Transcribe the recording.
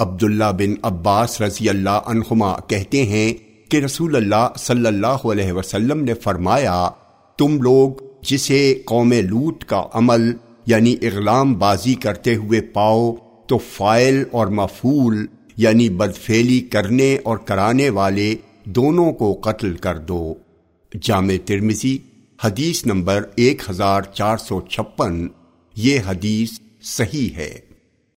عبداللہ بن عباس رضی اللہ عنہما کہتے ہیں کہ رسول اللہ صلی اللہ علیہ وسلم نے فرمایا، تم لوگ جسے قوم لوٹ کا عمل یعنی اغلام بازی کرتے ہوئے پاؤ تو فائل اور مفول یعنی بدفیلی کرنے اور کرانے والے دونوں کو قتل کر دو۔ جامع ترمزی حدیث نمبر ایک ہزار چار سو چھپن، یہ حدیث صحیح ہے۔